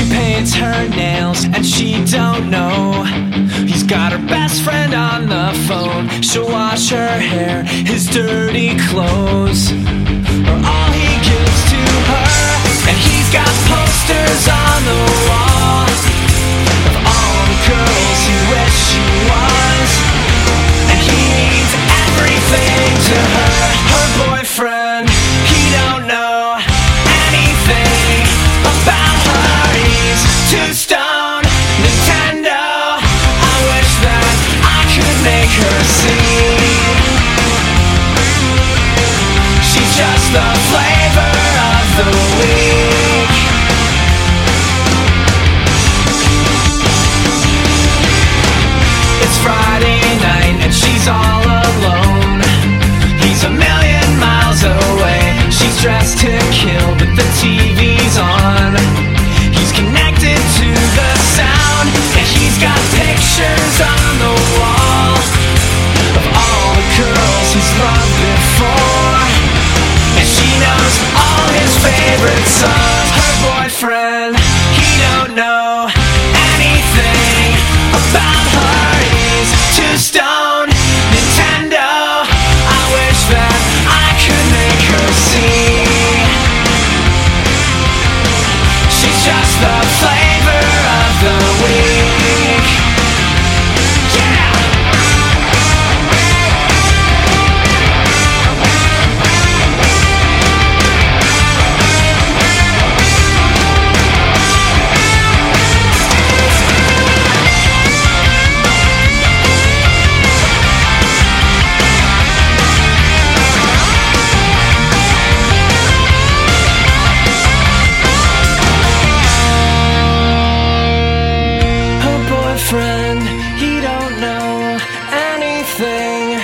She paints her nails and she don't know. He's got her best friend on the phone. She'll wash her hair, his dirty clothes, he don't know anything.